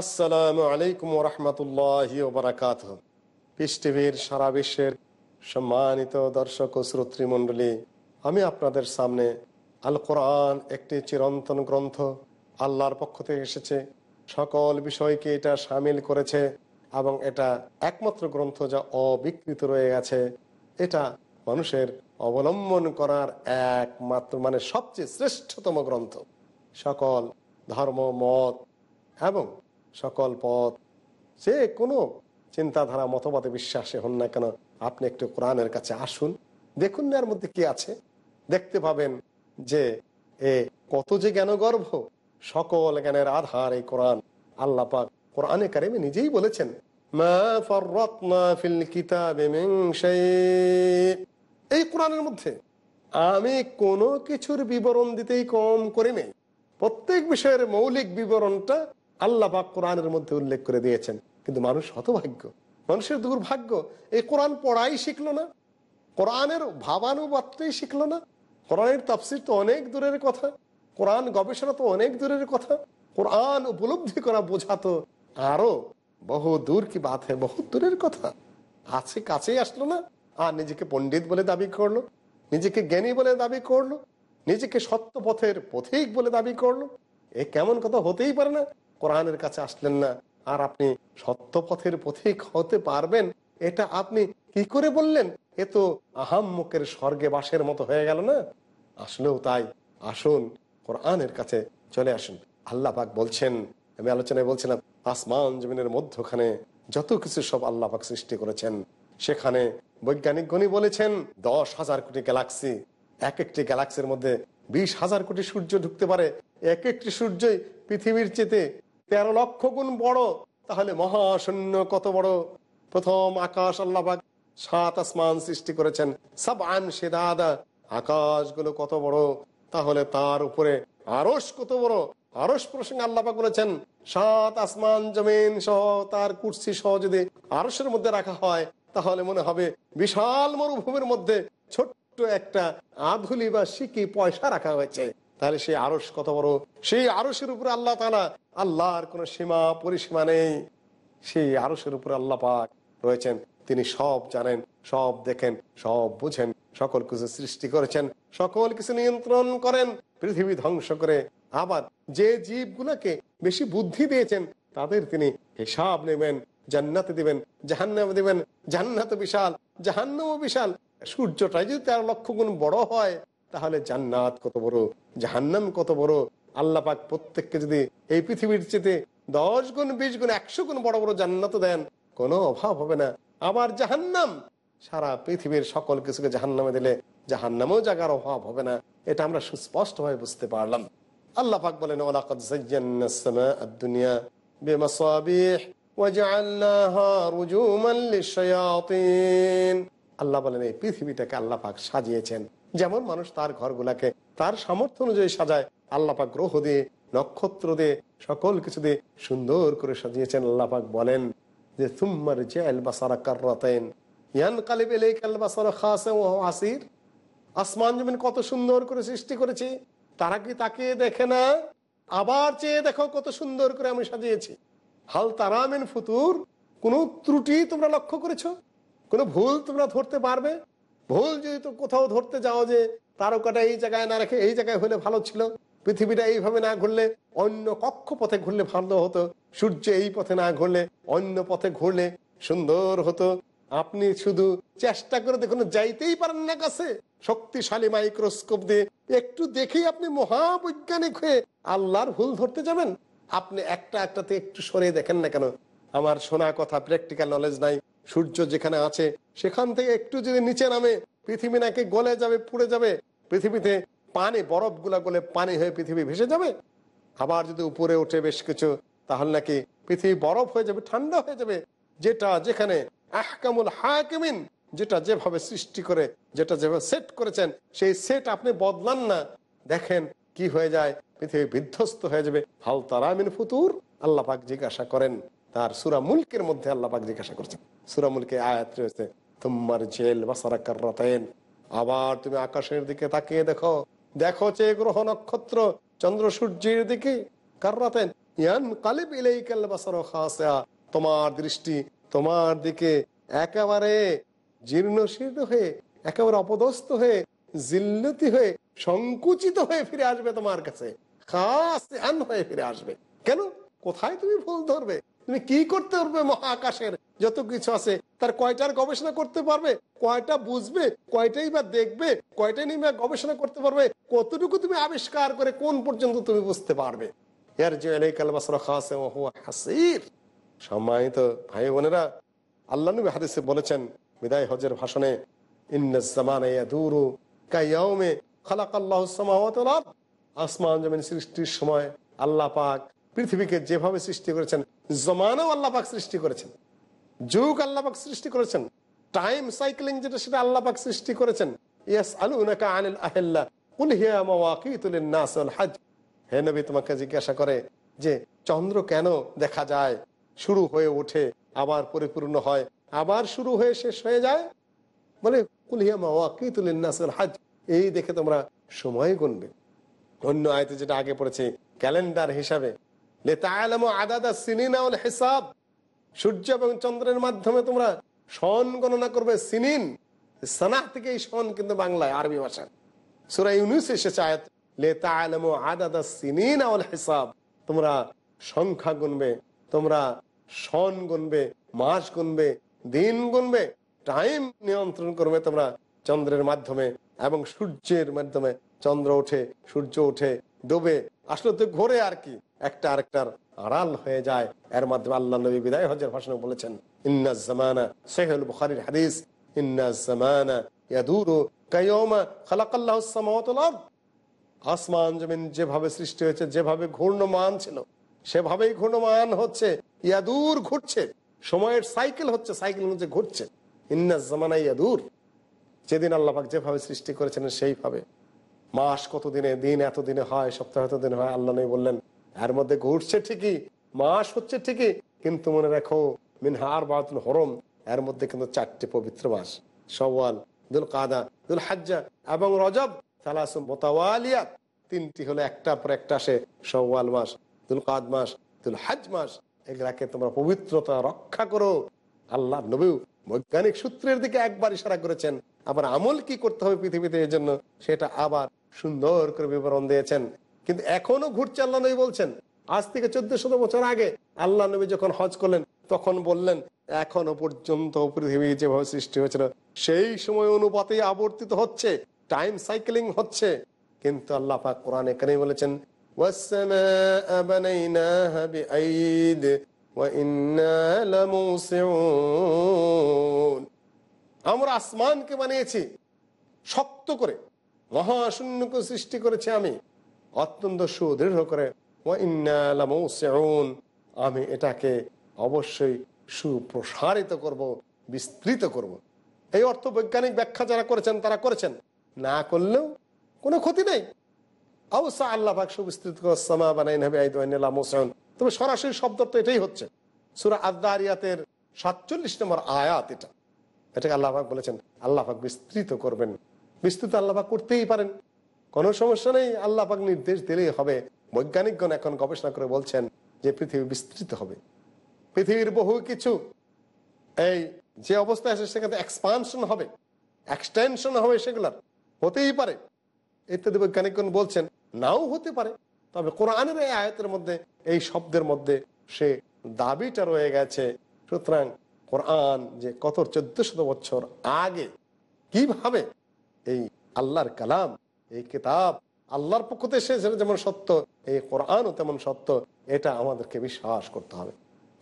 আসসালামু আলাইকুম রহমতুল্লাহ বারাকাত পিস টিভির সারা বিশ্বের সম্মানিত দর্শক ও শ্রোতৃমণ্ডলী, আমি আপনাদের সামনে আল কোরআন একটি চিরন্তন গ্রন্থ আল্লাহর পক্ষ থেকে এসেছে। সকল বিষয়কে এটা সামিল করেছে এবং এটা একমাত্র গ্রন্থ যা অবিকৃত রয়ে গেছে। এটা মানুষের অবলম্বন করার একমাত্র মানে সবচেয়ে শ্রেষ্ঠতম গ্রন্থ। সকল ধর্ম, মত এবং সকল পথ। যে কোনো চিন্তাধারা, মতবাদে বিশ্বাসে হন না কেন, আপনি একটু কোরআনের কাছে আসুন। দেখুন না এর মধ্যে কি আছে। দেখতে পাবেন যে এ কত যে জ্ঞান জ্ঞানগর্ভ, সকল জ্ঞানের আধার এই কোরআন। আল্লাহ পাক কোরআনে কারিমে নিজেই বলেছেন এই কোরআনের মধ্যে আমি কোনো কিছুর বিবরণ দিতেই কম করি প্রত্যেক বিষয়ের মৌলিক বিবরণটা আল্লাহ পাক কোরআনের মধ্যে উল্লেখ করে দিয়েছেন। কিন্তু মানুষ হতভাগ্য। মানুষের দুর্ভাগ্য, এই কোরআন পড়াই শিখলো না। কোরআনের ভাবানুবাদটাই শিখলো না। কোরআনের তাফসির তো অনেক দূরের কথা। কোরআন গবেষণা তো অনেক দূরের কথা। কোরআন উপলব্ধি করা বোঝা তো আরও বহু দূর কি বাত হয়, বহু দূরের কথা। আছে কাছেই আসলো না। আর নিজেকে পণ্ডিত বলে দাবি করল। নিজেকে জ্ঞানী বলে দাবি করল। নিজেকে সত্য পথের পথিক বলে দাবি করল। এ কেমন কথা হতেই পারে না। কোরআনের কাছে আসলেন না। আর আপনি সত্য পথের পথিক হতে পারবেন, এটা আপনি কি করে বললেন? এ তো আহাম্মুকের স্বর্গে বাসের মতো হয়ে গেল না? আসলেও তাই। আসুন, কোরআনের কাছে চলে আসুন। আল্লাহ পাক বলছেন, আমি আলোচনায় বলছিলাম, আসমান জমিনের মধ্যখানে যত কিছু সব আল্লাহ পাক সৃষ্টি করেছেন, সেখানে বৈজ্ঞানিক গণি বলেছেন, দশ হাজার কোটি গ্যালাক্সি, এক একটি গ্যালাক্সির মধ্যে বিশ হাজার কোটি সূর্য ঢুকতে পারে। এক একটি সূর্যই পৃথিবীর চেতে তেরো লক্ষ গুণ বড়, তাহলে মহাশূন্য কত বড়? প্রথম আকাশ আল্লাহবাক সাত আসমান সৃষ্টি করেছেন। সব আন সেদাদা, আকাশগুলো কত বড়? তাহলে তার উপরে আরস কত বড়? আরস প্রসঙ্গে আল্লাপাক বলেছেন, সাত আসমান জমিন সহ তার কুর্সি সহ যদি আরসের মধ্যে রাখা হয়, তাহলে মনে হবে বিশাল মরুভূমির মধ্যে ছোট্ট একটা আধুলি বা সিকি পয়সা রাখা হয়েছে। তাহলে সেই আরস কত বড়? সেই আরসের উপরে আল্লাহ তালা আল্লাহর কোন সীমা, পরিসীমা নেই। সেই আরসের উপরে আল্লাহ পাক রয়েছেন। তিনি সব জানেন, সব দেখেন, সব বুঝেন, সকল কিছু সৃষ্টি করেছেন, সকল কিছু নিয়ন্ত্রণ করেন, পৃথিবী ধ্বংস করে আবার যে জীবগুলোকে বেশি বুদ্ধি দিয়েছেন, তাদের তিনি হিসাব নেবেন, জান্নাতে দিবেন, জাহান্নামে দিবেন, জান্নাত বিশাল, জাহান্নামও বিশাল। সূর্যটাই যদি তার লক্ষ গুণ বড় হয় তাহলে জান্নাত কত বড়, জাহান্নাম কত বড়? আল্লাহ পাক প্রত্যেককে যদি এই পৃথিবীর চেতে দশ গুণ, বিশ গুণ, একশো গুণ বড় বড় জান্নাত দেন, কোনো অভাব হবে না। আবার জাহান্নাম, সারা পৃথিবীর সকল কিছুকে জাহান্নামে দিলে জাহান্নামেও জাগার অভাব হবে না। এটা আমরা সুস্পষ্ট ভাবে বুঝতে পারলাম। আল্লাহ পাক বলেন ওয়াজআলনাহা আল্লাহ বলেন, এই পৃথিবীটাকে আল্লাহ পাক সাজিয়েছেন। যেমন মানুষ তার ঘরগুলাকে তার সামর্থ্য অনুযায়ী সাজায় আল্লাহ পাক গ্রহ দিয়ে, নক্ষত্র দিয়ে, সকল কিছু দিয়ে সুন্দর করে সাজিয়েছেন আল্লাহ পাক বলেন যে তুম্মার জেল ইয়ান ও আসির। আসমান জমিন কত সুন্দর করে সৃষ্টি করেছি, তারা কি তাকে দেখে না? আবার চেয়ে দেখো কত সুন্দর করে আমি সাজিয়েছি। হাল তারামেন ফুতুর, কোন ত্রুটি তোমরা লক্ষ্য করেছ? কোনো ভুল তোমরা ধরতে পারবে? ভুল যদি তো কোথাও ধরতে যাও যে তারকাটা এই জায়গায় না রেখে এই জায়গায় হলে ভালো ছিল, পৃথিবীটা এইভাবে না ঘুরলে অন্য কক্ষ পথে ঘুরলে ভালো হতো, সূর্য এই পথে না ঘুরলে অন্য পথে ঘুরলে সুন্দর হতো। আপনি শুধু চেষ্টা করে দেখুন, যাইতেই পারেন না কাছে। শক্তিশালী মাইক্রোস্কোপ দিয়ে একটু দেখেই আপনি মহাবৈজ্ঞানিক হয়ে আল্লাহর ভুল ধরতে যাবেন। আপনি একটা একটাতে একটু সরে দেখেন না কেন? আমার শোনা কথা প্র্যাকটিক্যাল নলেজ নাই। সূর্য যেখানে আছে, সেখান থেকে একটু যদি নিচে নামে, পৃথিবী নাকি গলে যাবে, পুড়ে যাবে। পৃথিবীতে পানি বরফগুলা গলে পানি হয়ে পৃথিবী ভেসে যাবে। আবার যদি উপরে ওঠে বেশ কিছু, তাহলে নাকি পৃথিবী বরফ হয়ে যাবে, ঠান্ডা হয়ে যাবে। যেটা যেখানে আহকামুল হাকিমিন, যেটা যেভাবে সৃষ্টি করে, যেটা যেভাবে সেট করেছেন, সেই সেট আপনি বদলান না। দেখেন কি হয়ে যায়, পৃথিবী বিধ্বস্ত হয়ে যাবে। হাল তারামিন ফুতুর, আল্লাহ পাক জিজ্ঞাসা করেন। তার সুরা মুলকের মধ্যে আল্লাহ পাক জিজ্ঞাসা করছেন। সুরা মুলকে আয়াত রয়েছে তোমার জেল কার্রাতেন আবার তুমি আকাশের দিকে তাকিয়ে দেখো দেখো যে গ্রহ নক্ষত্র চন্দ্র সূর্যের দিকে তোমার দৃষ্টি তোমার দিকে একেবারে জীর্ণ শীর্ণ হয়ে, একেবারে অপদস্থ হয়ে, জিল্লতি হয়ে, সংকুচিত হয়ে ফিরে আসবে তোমার কাছে। খাস হয়ে ফিরে আসবে। কেন? কোথায় তুমি ভুল ধরবে? তুমি কি করতে পারবে মহাকাশের? যত কিছু আছে, তার কয়টার গবেষণা করতে পারবে? কয়টা বুঝবে? কয়টাই বা দেখবে? কয়টাই নিয়ে গবেষণা করতে পারবে? কতটুকু তুমি আবিষ্কার করে কোন পর্যন্ত তুমি বুঝতে পারবে? সম্মানিত ভাই বোনেরা, আল্লাহ নবী হাদিসে বলেছেন, বিদায় হজের ভাষণে আসমান জমিন সৃষ্টির সময় আল্লাহ পাক পৃথিবীকে যেভাবে সৃষ্টি করেছেন জমানাও আল্লাহ পাক সৃষ্টি করেছেন। যুগ আল্লাহ পাক সৃষ্টি করেছেন। টাইম সাইক্লিং যেটা সেটা আল্লাহ পাক সৃষ্টি করেছেন। ইয়াস আলু আনিল আহেল্লা হজ হে নবী, তোমাকে জিজ্ঞাসা করে যে, চন্দ্র কেন দেখা যায়, শুরু হয়ে ওঠে, আবার পরিপূর্ণ হয়, আবার শুরু হয়ে শেষ হয়ে যায়? বলে কুলিয়া মাওয়াকিতুল নাস ওয়াল হজ এই দেখে তোমরা সময় গুনবে। অন্য আয়তে যেটা আগে পড়েছে, ক্যালেন্ডার হিসাবে হিসাব সূর্য এবং চন্দ্রের মাধ্যমে তোমরা সন গণনা করবে। সিনিন সানা থেকে এই সন কিন্তু বাংলায়, আরবি ভাষা সুরা ইউনুস এসেছে আয়াত হিসাব। তোমরা সংখ্যা গুনবে, তোমরা সন গুনবে, মাস গুনবে, দিন গুনবে, টাইম নিয়ন্ত্রণ করবে তোমরা চন্দ্রের মাধ্যমে এবং সূর্যের মাধ্যমে। চন্দ্র ওঠে, সূর্য ওঠে, ডোবে। আসলে তো ঘোরে আর কি। একটা আরেকটার আড়াল হয়ে যায়। এর মাধ্যমে আল্লাহ নবী বিদায় হজের ভাষণে বলেছেন, ইন্না জামানা বুখারির হাদিস, ইন্না জামানা ইয়াদুরু খালাকাল্লাহু আসমান জমিন যেভাবে সৃষ্টি হয়েছে, যেভাবে ঘূর্ণমান ছিল, সেভাবেই ঘূর্ণমান হচ্ছে, ইয়াদুর ঘুরছে, সময়ের সাইকেল হচ্ছে সাইকেল হচ্ছে ঘুরছে। ইন্না জামানা ইয়াদুর, যেদিন আল্লাপাক যেভাবে সৃষ্টি করেছেন সেইভাবে। মাস কত দিনে দিন এত দিনে হয়, সপ্তাহ এত দিনে হয়, আল্লাহ নেই বললেন এর মধ্যে ঘুরছে ঠিকই, মাস হচ্ছে ঠিকই, কিন্তু মনে রাখো, মিনহার বাতুল হরম, এর মধ্যে কিন্তু চারটি পবিত্র মাস। সওয়াল দুল কাদা দুল হাজ্জা এবং রজব সালাসুম মোতাওয়ালিয়াত, তিনটি হলো একটা পর একটা আসে সওয়াল মাস দুল কাদ মাস দুল হাজ মাস। এগুলাকে তোমরা পবিত্রতা রক্ষা করো। আল্লাহ নবী বৈজ্ঞানিক সূত্রের দিকে একবার ইশারা করেছেন, আবার আমল কি করতে হবে পৃথিবীতে এই জন্য সেটা আবার সুন্দর করে বিবরণ দিয়েছেন। কিন্তু এখনও ঘুরছে আল্লাহ নবী বলছেন, আজ থেকে চোদ্দ শত বছর আগে আল্লাহ নবী যখন হজ করলেন, তখন বললেন, এখনও পর্যন্ত পৃথিবী যেভাবে সৃষ্টি হয়েছিল, সেই সময় অনুপাতে আবর্তিত হচ্ছে টাইম সাইকেলিং হচ্ছে। কিন্তু আল্লাহ পাক কোরআন এখানে বলেছেন আমরা আসমানকে বানিয়েছি, শক্ত করে, মহাশূন্যকে সৃষ্টি করেছি আমি। অত্যন্ত সুদৃঢ় করে আমি এটাকে অবশ্যই সুপ্রসারিত করব, বিস্তৃত করব। এই অর্থ বৈজ্ঞানিক ব্যাখ্যা যারা করেছেন, তারা করেছেন। না করলেও কোনো ক্ষতি নেই। অবশ্য আল্লাহ পাক সুবিস্তৃত সামা বানাই হবে তবে সরাসরি শব্দ তো এটাই হচ্ছে। সুরা আদারিয়াতের সাতচল্লিশ নম্বর আয়াত এটা। এটাকে আল্লাহাক বলেছেন আল্লাহাক বিস্তৃত করবেন। বিস্তৃত আল্লাহাক করতেই পারেন। কোনো সমস্যা নেই আল্লাহাক নির্দেশ দিলেই হবে। বৈজ্ঞানিকগণ এখন গবেষণা করে বলছেন যে পৃথিবী বিস্তৃত হবে। পৃথিবীর বহু কিছু, এই যে অবস্থায় আছে সেখানে এক্সপানশন হবে এক্সটেনশন হবে সেগুলার, হতেই পারে। ইত্যাদি বৈজ্ঞানিকগণ বলছেন, নাও হতে পারে। তবে কোরআনের এই আয়তের মধ্যে, এই শব্দের মধ্যে সে দাবিটা রয়ে গেছে। সুতরাং কোরআন যে কত চোদ্দ শত বছর আগে, কীভাবে এই আল্লাহর কালাম এই কিতাব আল্লাহর পক্ষ থেকে যেমন সত্য, এই কোরআনও তেমন সত্য, এটা আমাদেরকে বিশ্বাস করতে হবে।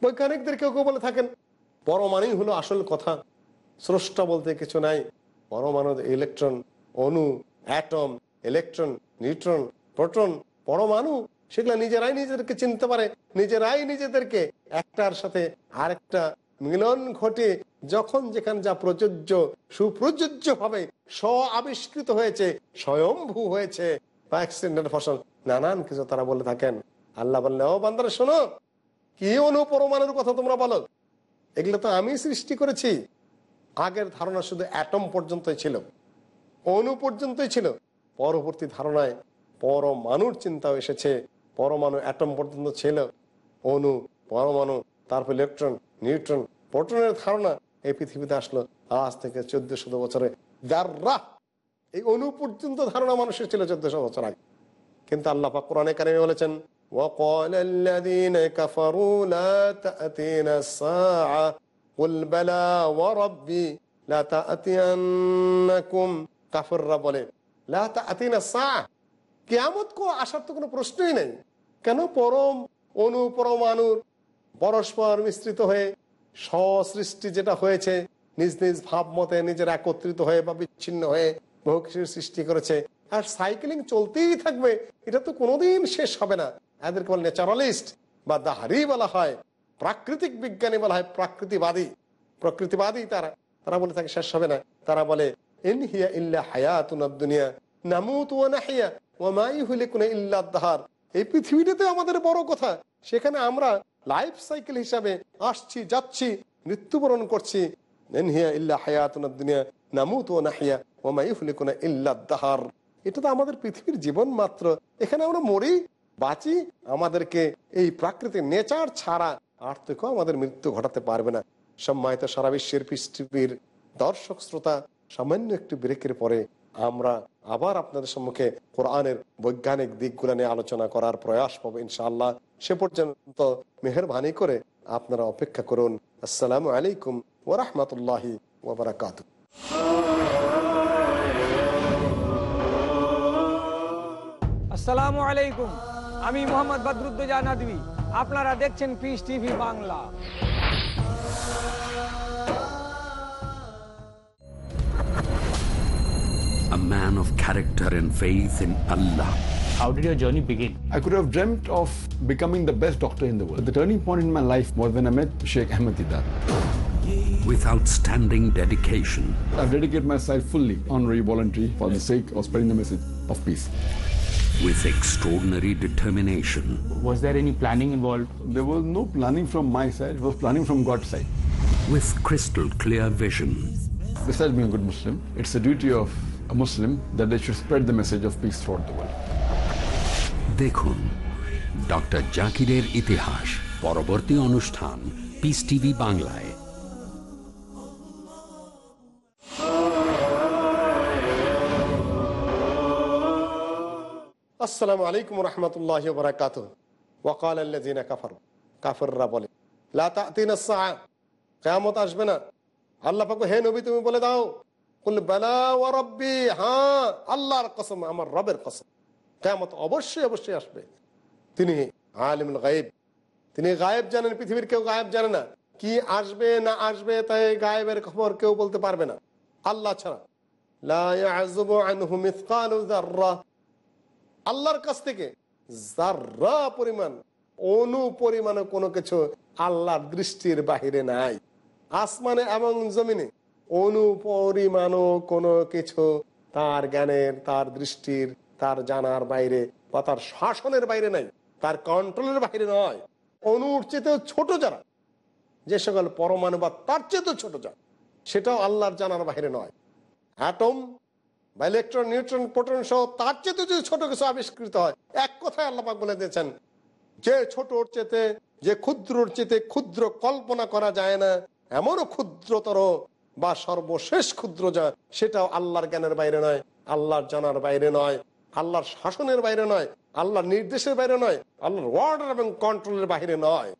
বৈজ্ঞানিকদের কেউ কেউ বলে থাকেন, পরমাণুই হলো আসল কথা, স্রষ্টা বলতে কিছু নাই, পরমাণু ইলেকট্রন, অণু, অ্যাটম, ইলেকট্রন, নিউট্রন, প্রোটন, পরমাণু, সেগুলো নিজেরাই নিজেদেরকে চিনতে পারে, নিজেরাই নিজেদেরকে একটার সাথে আরেকটা মিলন ঘটে যখন যেখানে যা প্রযোজ্য, সুপ্রযোজ্য ভাবে স্ব আবিষ্কৃত হয়েছে স্বয়ংভূ হয়েছে বা অ্যাক্সিডেন্টের ফসল নানান কিছু তারা বলে থাকেন। আল্লাহ বললে ও বান্দারা, শোনো, কি অনু পরমাণুর কথা তোমরা বলো? এগুলো তো আমি সৃষ্টি করেছি। আগের ধারণা শুধু অ্যাটম পর্যন্তই ছিল অনু পর্যন্তই ছিল। পরবর্তী ধারণায় পরমাণুর চিন্তাও এসেছে। পরমাণু অ্যাটম পর্যন্ত ছিল অনু পরমাণু, তারপর ইলেকট্রন নিউট্রন প্রোটনের ধারণা এই পৃথিবীতে আসলো আজ থেকে চোদ্দ শত বছরে দাররা এই অণু পর্যন্ত ধারণা মানুষের ছিল চোদ্দশো বছর আগে কিন্তু আল্লাহ পাক কোরআনে কারিমে বলেছেন وقال الذين كفروا لا تأتينا الساعة قل بلى وربي لا تأتينكم কাফররা বলে লা তাআতিনা الساعة কিয়ামত কো আসার তো কোনো প্রশ্নই নেই কেন পরম অণু পরমাণুর পরস্পর মিশ্রিত হয়ে সৃষ্টি যেটা হয়েছে, নিজ নিজ ভাব মতে নিজের একত্রিত হয়ে বা বিচ্ছিন্ন হয়ে বহু কিছুর সৃষ্টি করেছে। আর সাইকেলিং চলতেই থাকবে, এটা তো কোনোদিন শেষ হবে না। এদেরকে বলে ন্যাচারালিস্ট বা দাহারি বলা হয়, প্রাকৃতিক বিজ্ঞানী বলা হয় প্রাকৃতিবাদী। প্রকৃতিবাদী তারা তারা বলে থাকে শেষ হবে না। তারা বলে ইল্লা দুনিয়া, নামুত ও কোন ইল্লা দাহার। এই পৃথিবীটাতে আমাদের বড় কথা, সেখানে আমরা লাইফ সাইকেল হিসাবে আসছি, যাচ্ছি, মৃত্যুবরণ করছি। তো আমাদের পৃথিবীর জীবন মাত্র। এখানে আমরা মরি, বাঁচি, আমাদেরকে এই প্রাকৃতিক নেচার ছাড়া আর থেকেও আমাদের মৃত্যু ঘটাতে পারবে না। সম্মানিত সারা বিশ্বের পৃথিবীর দর্শক শ্রোতা, সামান্য একটু ব্রেকের পরে আমরা আবার আপনাদের সম্মুখে কোরআনের বৈজ্ঞানিক দিকগুলো নিয়ে আলোচনা করার প্রয়াস পাবো ইনশাআল্লাহ। সে পর্যন্ত মেহরবানি করে আপনারা অপেক্ষা করুন। আসসালামু আলাইকুম ওরহমতুল্লাহি ওবরাকাতু আসসালামু আলাইকুম। আমি মোহাম্মদ বদরুদ্দোজা আপনারা দেখছেন Peace TV Bangla. A man of character and faith in Allah. How did your journey begin? I could have dreamt of becoming the best doctor in the world. The turning point in my life was when I met Sheikh Ahmed Didat. With outstanding dedication, I've dedicated myself fully, honorary, voluntary, for the sake of spreading the message of peace. with extraordinary determination, Was there any planning involved? There was no planning from my side, it was planning from God's side. with crystal clear vision, Besides being a good Muslim, it's the duty of a Muslim that they should spread the message of peace throughout the world. দেখুন doctor জাকিরের ইতিহাস পরবর্তী অনুষ্ঠান piece TV বাংলায়। আসসালামু আলাইকুম রহমতুল্লাহ বরাকাত ওয়াকাল আল্লাযীনা কাফারু। কাফেররা বলে লা তাতিনা সাআ আসবে না। আল্লাহ পাক হে নবী তুমি বলে দাও হ্যাঁ আল্লাহর কসম, আমার রবের কসম। কিয়ামত অবশ্যই অবশ্যই আসবে। তিনি আলিমুল গায়েব। তিনি গায়েব জানেন, পৃথিবীর কেউ গায়েব জানে না। কি আসবে, না আসবে, তাই গায়েবের খবর কেউ বলতে পারবে না। আল্লাহ ছাড়া। আল্লাহর কাছ থেকে যার্রা পরিমাণ অনু পরিমাণে কোনো কিছু আল্লাহর দৃষ্টির বাহিরে নাই। আসমানে এবং জমিনে অনু পরিমাণও কোনো কিছু তার জ্ঞানের, তার দৃষ্টির, তার জানার বাইরে বা তার শাসনের বাইরে নাই, তার কন্ট্রোলের বাইরে নয়। অনুর চেতেও ছোট যারা, যে সকল পরমাণু বা তার চেয়েও ছোট যারা, সেটাও আল্লাহর জানার বাইরে নয়। অ্যাটম বা ইলেকট্রন নিউট্রন প্রোটন সহ তার চেয়ে যদি ছোট কিছু আবিষ্কৃত হয়, এক কথায় আল্লাপাক বলে দিয়েছেন, যে ছোটর চেতে যে ক্ষুদ্রর চেতে ক্ষুদ্র কল্পনা করা যায় না, এমনও ক্ষুদ্রতর বা সর্বশেষ ক্ষুদ্র যা, সেটাও আল্লাহর জ্ঞানের বাইরে নয়, আল্লাহর জানার বাইরে নয়, আল্লাহর শাসনের বাইরে নয়, আল্লাহর নির্দেশের বাইরে নয়, আল্লাহর ওয়ার্ডার এবং কন্ট্রোলের বাইরে নয়।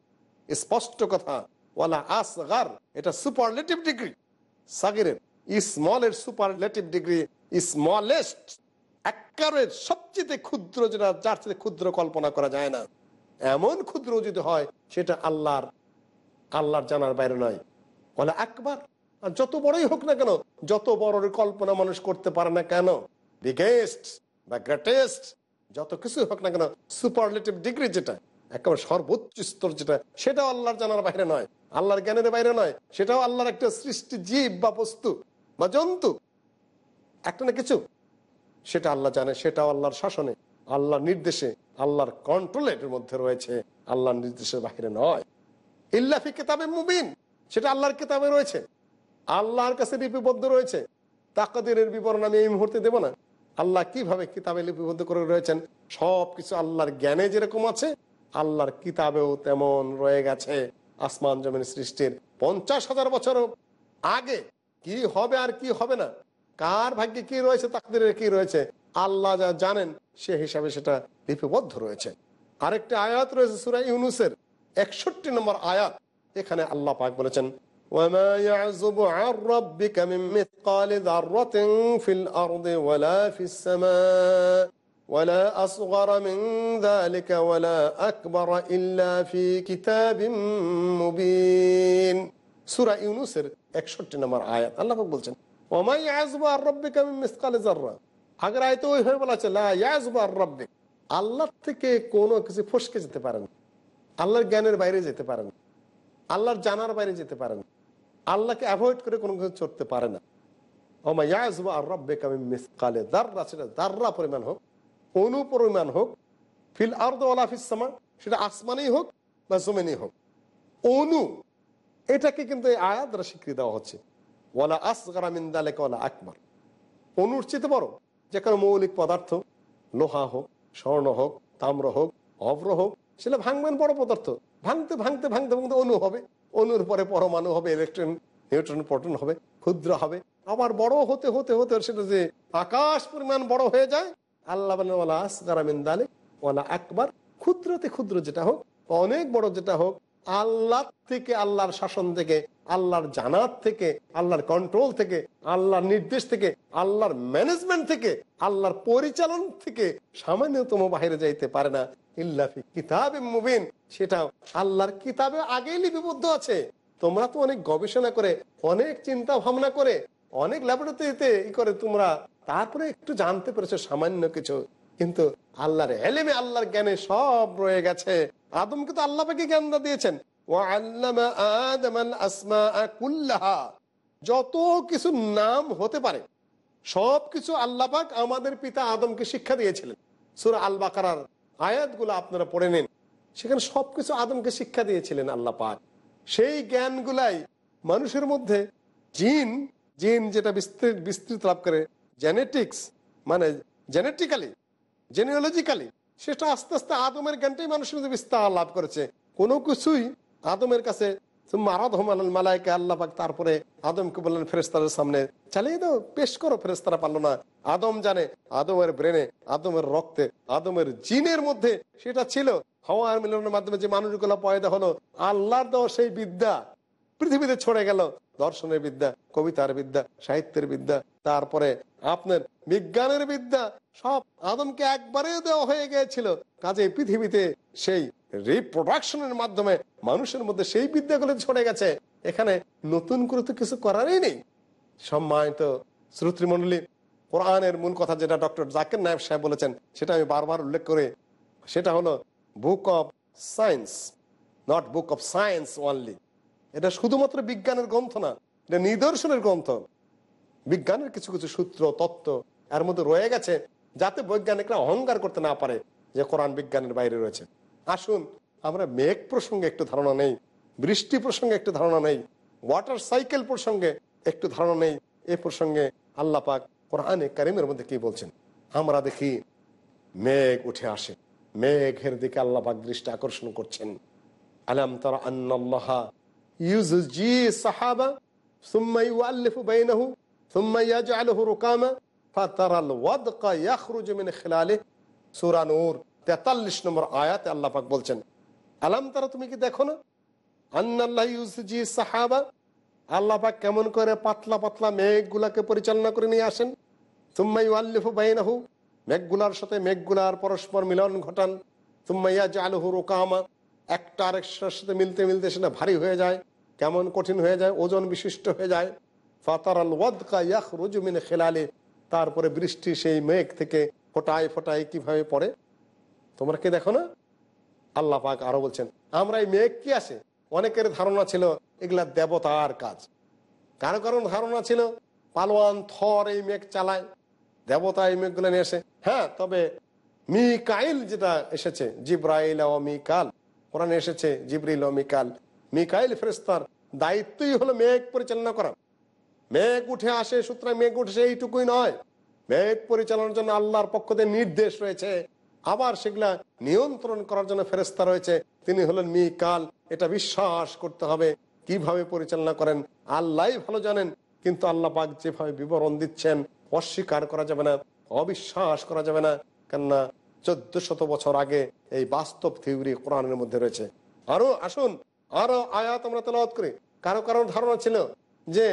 স্পষ্ট কথা, ওয়ালা আসগার, এটা সুপারলেটিভ ডিগ্রি সাগিরের স্মলের সুপারলেটিভ ডিগ্রি স্মলেস্ট একেবারে সবচেয়ে ক্ষুদ্র যেটা, যার চেয়ে ক্ষুদ্র কল্পনা করা যায় না। এমন ক্ষুদ্র যদি হয়, সেটা আল্লাহর আল্লাহর জানার বাইরে নয়। বলে একবার আর যত বড়ই হোক না কেন, যত বড় কল্পনা মানুষ করতে পারে না কেন বিগেস্ট বা গ্রেটেস্ট যত কিছু হোক না কেন সুপারলেটিভ ডিগ্রি যেটা, একেবারে সর্বোচ্চ স্তর যেটা, সেটাও আল্লাহর জানার বাইরে নয়, আল্লাহর জ্ঞানের বাইরে নয়, সেটাও আল্লাহর একটা সৃষ্টি জীব বা বস্তু বা জন্তু। একটা না কিছু, সেটা আল্লাহ জানে, সেটাও আল্লাহর শাসনে, আল্লাহর নির্দেশে, আল্লাহর কন্ট্রোলের মধ্যে রয়েছে, আল্লাহর নির্দেশের বাইরে নয়। ইল্লাফি কেতাবে মুবিন, সেটা আল্লাহর কেতাবে রয়েছে। আল্লাহর কাছে লিপিবদ্ধ রয়েছে। তাকাদের বিবরণ আমি এই মুহূর্তে দেব না। আল্লাহ কীভাবে কিতাবে লিপিবদ্ধ করে রয়েছেন সব কিছু আল্লাহর জ্ঞানে যেরকম আছে, আল্লাহর কিতাবেও তেমন রয়ে গেছে। আসমান জমিন সৃষ্টির পঞ্চাশ হাজার বছর আগে কি হবে আর কি হবে না, কার ভাগ্যে কি রয়েছে, তাকদিরের কি রয়েছে, আল্লাহ যা জানেন সে হিসাবে সেটা লিপিবদ্ধ রয়েছে। আরেকটি আয়াত রয়েছে সুরা ইউনুসের একষট্টি নম্বর আয়াত। এখানে আল্লাহ পাক বলেছেন وما يعزب عن ربك من مثقال ذرة في الأرض ولا في السماء ولا أصغر من ذلك ولا أكبر إلا في كتاب مبين সুরা ইউনুসের একষট্টি নম্বর আয়াত আল্লাহ পাক বলছেন ওমাই ইয়াজবু আর রব্বিকা মিন মিসকালি যাররা আগের আয়াতে ওইভাবে বলা আছে লা ইয়াজবু আর রব্বিক আল্লাহ থেকে কোনো কিছু ফসকে যেতে পারে না আল্লাহর জ্ঞানের বাইরে যেতে পারে না আল্লাহর জানার বাইরে যেতে পারে না আল্লাহকে অ্যাভয়েড করে কোনো কিছু চড়তে পারে না। ওমা আর যাররা সেটা যাররা পরিমাণ হোক অনু পরিমাণ হোক, ফিল সেটা হোক বা হোক। অনু, এটাকে কিন্তু এই দ্বারা স্বীকৃতি দেওয়া হচ্ছে। ওয়ালা আকবার। বড়, যে কোনো মৌলিক পদার্থ, লোহা হোক, স্বর্ণ হোক, তাম্র হোক, অভ্র হোক সেটা ভাঙবেন বড় পদার্থ। ভাঙতে ভাঙতে ভাঙতে ভাঙতে অনু হবে। অনুর পরে পরমাণু হবে ইলেকট্রন নিউট্রন প্রোটন হবে, ক্ষুদ্র হবে। আবার বড় হতে হতে হতে সেটা যে আকাশ পরিমাণ বড় হয়ে যায়, আল্লাহ বলেন, ওয়ালা আসগারা মিন দালিক, ওয়ালা আকবার। ক্ষুদ্রতে ক্ষুদ্র যেটা হোক অনেক বড় যেটা হোক, আল্লাহ থেকে আল্লাহর শাসন থেকে, আল্লাহর জানার থেকে, আল্লাহর কন্ট্রোল থেকে, আল্লাহর নির্দেশ থেকে, আল্লাহর ম্যানেজমেন্ট থেকে, আল্লাহর পরিচালন থেকে সামান্যতম বাইরে যাইতে পারে না। ইল্লাফি মুবিন। সেটা আল্লাহর কিতাবে আগেই লিপিবদ্ধ আছে। তোমরা তো অনেক গবেষণা করে, অনেক চিন্তা ভাবনা করে, অনেক ল্যাবরেটরিতে ই করে তোমরা। তারপরে একটু জানতে পেরেছ সামান্য কিছু। কিন্তু আল্লাহর এলেমে আল্লাহর জ্ঞানে সব রয়ে গেছে। আদমকে তো আল্লাহ পাকে জ্ঞান দিয়েছেন। যত কিছু নাম হতে পারে সব কিছু আল্লাহ পাক আমাদের পিতা আদমকে শিক্ষা দিয়েছিলেন। সুরা আল বাকারার আয়াতগুলো আপনারা পড়ে নেন। সেখানে সবকিছু আদমকে শিক্ষা দিয়েছিলেন আল্লাহ পাক। সেই জ্ঞানগুলাই মানুষের মধ্যে জিন জিন যেটা বিস্তৃত বিস্তৃত লাভ করে জেনেটিক্স মানে জেনেটিক্যালি জেনিওলজিক্যালি সেটা আস্তে আস্তে আদমের জ্ঞানটাই মানুষের মধ্যে বিস্তার লাভ করেছে। কোনো কিছুই আদমের কাছে তারপরে আদমকে বললেন ফেরেস্তারের সামনে চালিয়ে দাও, পেশ করো ফেরেস্তারা পারল না। আদম জানে, আদমের ব্রেনে, আদমের রক্তে, আদমের জিনের মধ্যে সেটা ছিল। মিলনের মাধ্যমে যে মানুষগুলো পয়দা হলো, আল্লাহর দেওয়া সেই বিদ্যা পৃথিবীতে ছড়ে গেল। দর্শনের বিদ্যা, কবিতার বিদ্যা, সাহিত্যের বিদ্যা, তারপরে আপনার বিজ্ঞানের বিদ্যা, সব আদমকে একবারে দেওয়া হয়ে গিয়েছিল। কাজে পৃথিবীতে সেই রিপ্রোডাকশনের মাধ্যমে মানুষের মধ্যে সেই বিদ্যাগুলো ছড়ে গেছে। এখানে নতুন করে তো কিছু করারই নেই। সম্মানিত শ্রোতৃমণ্ডলী, কোরআনের মূল কথা যেটা ডক্টর জাকির নায়েব সাহেব বলেছেন, সেটা আমি বারবার উল্লেখ করে, সেটা হলো book of science not book of science only এটা শুধুমাত্র বিজ্ঞানের গ্রন্থ না, এটা নিদর্শনের গ্রন্থ। বিজ্ঞানের কিছু কিছু সূত্র, তত্ত্ব এর মধ্যে রয়ে গেছে, যাতে বৈজ্ঞানিকরা অহংকার করতে না পারে যে কোরআন বিজ্ঞানের বাইরে রয়েছে। আসুন, আমরা মেঘ প্রসঙ্গে একটু ধারণা নেই, বৃষ্টি প্রসঙ্গে একটু ধারণা নেই ওয়াটার সাইকেল প্রসঙ্গে একটু ধারণা নেই, এ প্রসঙ্গে আল্লাহ পাক কোরআনে কারিমের মধ্যে কি বলছেন? আমরা দেখি মেঘ উঠে আসে, মেঘের দিকে আল্লাহ পাক দৃষ্টি আকর্ষণ করছেন। আলাম তারা আন্নাল্লাহা সাহাবা 43 নম্বর আয়াতে আল্লাহ পাক বলছেন, আলাম তারা তুমি কি দেখো না? আন্নাল্লাহ ইউজি সাহাবা, আল্লাহ পাক কেমন করে পাতলা পাতলা মেঘগুলাকে পরিচালনা করে নিয়ে আসেন। সুম্মা ইউআল্লিফু বাইনাহু, মেঘগুলার সাথে মেঘগুলার পরস্পর মিলন ঘটান। সুম্মা ইয়াজআলুহু রুকামা, একটা আরেকটার সাথে মিলতে মিলতে সেটা ভারী হয়ে যায়, কেমন কঠিন হয়ে যায়, ওজন বিশিষ্ট হয়ে যায়। ফাতারাল ওয়াদকা ইয়াখ রুজুমিনে খেলালে, তারপরে বৃষ্টি সেই মেঘ থেকে ফোটায় ফোটায় কীভাবে পড়ে? তোমরা কি দেখো না? আল্লাহ পাক আরও বলছেন, আমরা এই মেঘ কি আসে অনেকের ধারণা ছিল এগুলা দেবতার কাজ। কারও কারণ ধারণা ছিল, পালোয়ান থর এই মেঘ চালায়, দেবতা এই মেঘগুলো নিয়ে এসে হ্যাঁ তবে মিকাইল যেটা এসেছে, জিব্রাইল ও মিকাল কোরআনে এসেছে জিব্রিল ও মিকাল। মিকাইল ফেরেস্তার দায়িত্বই হলো মেঘ পরিচালনা করা। মেঘ উঠে আসে, সুতরাং মেঘ উঠে এইটুকুই নয়। মেঘ পরিচালনার জন্য আল্লাহর পক্ষ থেকে নির্দেশ রয়েছে আবার সেগুলা নিয়ন্ত্রণ করার জন্য ফেরেস্তা রয়েছে। তিনি হলেন মিকাল। এটা বিশ্বাস করতে হবে কীভাবে পরিচালনা করেন। আল্লাহ ভালো জানেন, কিন্তু আল্লাহ পাক যেভাবে বিবরণ দিচ্ছেন, অস্বীকার করা যাবে না, অবিশ্বাস করা যাবে না। কেননা চোদ্দ শত বছর আগে এই বাস্তব থিওরি কোরআনের মধ্যে রয়েছে। আরও আসুন, আরও আয়াত আমরা তেলাওয়াত করি। কারও কারও ধারণা ছিল যে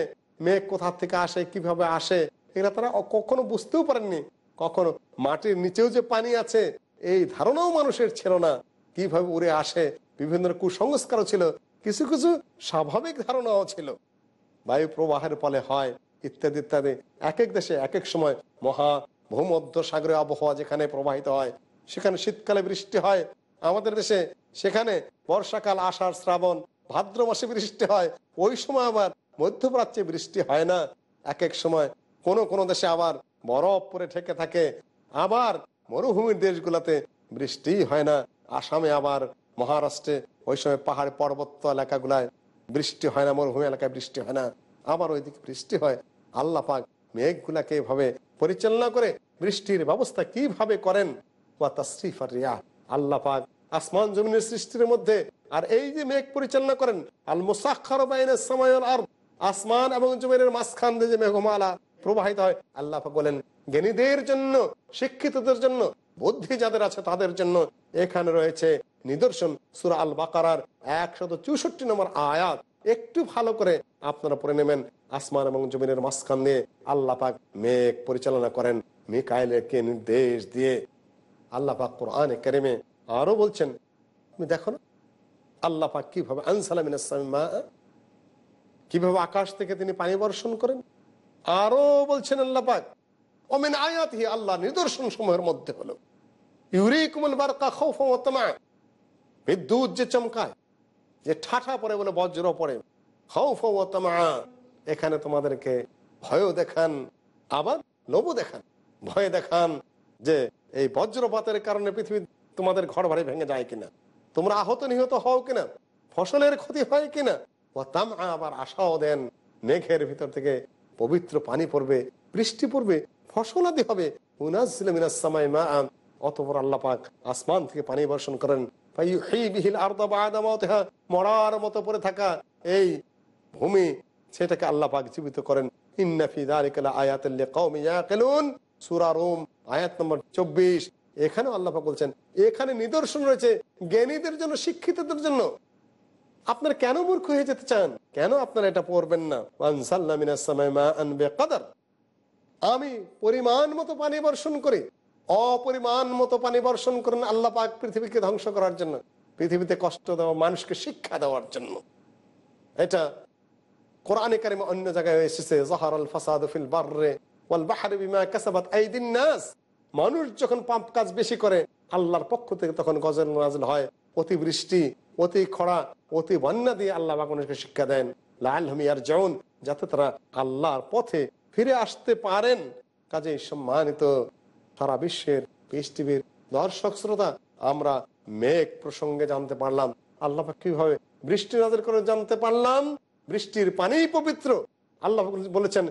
মেঘ কোথা থেকে আসে, কীভাবে আসে এরা তারা কখনো বুঝতেও পারেননি। কখনো মাটির নিচেও যে পানি আছে এই ধারণাও মানুষের ছিল না। কীভাবে উড়ে আসে, বিভিন্ন কুসংস্কারও ছিল, কিছু কিছু স্বাভাবিক ধারণাও ছিল। বায়ু প্রবাহের ফলে হয়, ইত্যাদি ইত্যাদি। এক এক দেশে এক এক সময় মহা ভূমধ্য সাগরের আবহাওয়া যেখানে প্রবাহিত হয়, সেখানে শীতকালে বৃষ্টি হয়। আমাদের দেশে সেখানে বর্ষাকাল, আষাঢ়, শ্রাবণ, ভাদ্র মাসে বৃষ্টি হয়। ওই সময় আবার মধ্যপ্রাচ্যে বৃষ্টি হয় না। এক এক সময় কোন কোন দেশে আবার বরফ পরে ঠেকে থাকে। আবার মরুভূমির দেশগুলাতে বৃষ্টি হয় না। আসামে আবার মহারাষ্ট্রে ওই সময় পাহাড় পর্বত এলাকাগুলায় বৃষ্টি হয় না, মরুভূমি এলাকায় বৃষ্টি হয় না। আবার ওইদিকে বৃষ্টি হয়। আল্লাহ পাক মেঘগুলাকে এভাবে পরিচালনা করে বৃষ্টির ব্যবস্থা কীভাবে করেন? রিয়া আল্লাহ পাক আসমান জমিনের সৃষ্টির মধ্যে আর এই যে মেঘ পরিচালনা করেন, আল মুসাক্ষর আসমান এবং জমিনের মাঝখান দিয়ে যে মেঘমালা প্রবাহিত হয়, আল্লাহ বলেন জ্ঞানীদের জন্য, শিক্ষিতদের জন্য, বুদ্ধি যাদের আছে তাদের জন্য এখানে রয়েছে নিদর্শন সুরা আল বাকারার একশত চৌষট্টি নম্বর আয়াত। একটু ভালো করে আপনারা পড়ে নেবেন, আসমান এবং জমিনের মাঝখান দিয়ে আল্লাহ পাক মেঘ পরিচালনা করেন, মিকাইলকে নির্দেশ দিয়ে। আল্লাহ পাক কোরআনে কেরেমে আরও বলছেন, তুমি দেখো না? আল্লাহ পাক কীভাবে আনসালামিন কীভাবে আকাশ থেকে তিনি পানি বর্ষণ করেন? আরও বলছেন আল্লাহ পাক অমিন আয়াত হি আল্লাহ নিদর্শন সময়ের মধ্যে হলো। ইউরিকুমুল বারকা খৌফ বিদ্যুৎ যে চমকায়, যে ঠাঠা পরে বলে বজ্র পড়ে খৌফ এখানে তোমাদেরকে ভয়ও দেখান, আবার লোভও দেখান। ভয় দেখান যে এই বজ্রপাতের কারণে পৃথিবী তোমাদের ঘর বাড়ি ভেঙে যায় কিনা, তোমরা আহত নিহত হও কিনা, ফসলের ক্ষতি হয় কিনা ও তাম আবার আশাও দেন, মেঘের ভিতর থেকে পবিত্র পানি পড়বে, বৃষ্টি পড়বে ফসল আদি হবে অতপর আল্লাহ পাক আসমান থেকে পানি বর্ষণ করেন। মরার মতো পরে থাকা এই ভূমি সেটাকে আল্লাহ পাক জীবিত করেন। আয়াত নম্বর চব্বিশ। এখানে আল্লাহ বলছেন, এখানে নিদর্শন রয়েছে জ্ঞানীদের জন্য, শিক্ষিতদের জন্য। আপনার কেন মূর্খ হয়ে যেতে চান? কেন আপনারা এটা পড়বেন না? আমি পরিমাণ মতো পানি বর্ষণ করি, অপরিমাণ মতো পানি বর্ষণ করেন আল্লাহ পাক পৃথিবীকে ধ্বংস করার জন্য, পৃথিবীতে কষ্ট দেওয়া, মানুষকে শিক্ষা দেওয়ার জন্য। এটা কোরআনে কারিমে অন্য জায়গায় এসেছে জাহার আল ফাসাদ বাররে ওয়াল বাহারে বিমা কাসাবাত আইদিন নাস। মানুষ যখন পাম্প কাজ বেশি করে, আল্লাহর পক্ষ থেকে তখন গজল নাজল হয়, অতি বৃষ্টি, অতি খরা, অতি বন্যা দিয়ে আল্লাহ মানুষকে শিক্ষা দেন। লাল হমিয়ার জন যাতে তারা আল্লাহর পথে ফিরে আসতে পারেন। কাজে সম্মানিত সারা বিশ্বের পিস টিভির দর্শক শ্রোতা, আমরা মেঘ প্রসঙ্গে জানতে পারলাম। আল্লাহ কীভাবে বৃষ্টি নজর করে জানতে পারলাম? বৃষ্টির পানি পবিত্র। আল্লাহ বলেছেন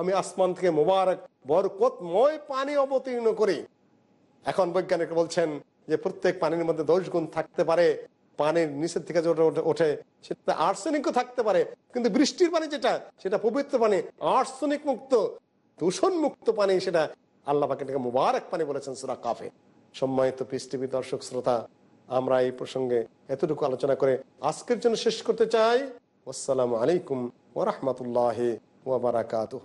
আমি আসমান থেকে মুবারক, বরকতময় পানি অবতীর্ণ করি। এখন বৈজ্ঞানিক বলছেন যে, প্রত্যেক পানির মধ্যে দোষ গুণ থাকতে পারে। পানির নিচের থেকে যে ওটা ওঠে সেটা আর্সেনিকও থাকতে পারে। কিন্তু বৃষ্টির পানি যেটা, সেটা পবিত্র পানি, আর্সেনিক মুক্ত, দূষণ মুক্ত পানি, সেটা আল্লাহ পাকে মুবারক পানি বলেছেন সুরা কাফে সম্মানিত পৃষ্টিভি দর্শক, শ্রোতা, আমরা এই প্রসঙ্গে এতটুকু আলোচনা করে আজকের জন্য শেষ করতে চাই। আসসালামু আলাইকুম ওরহমতুল্লাহ ওবরাকাতুহ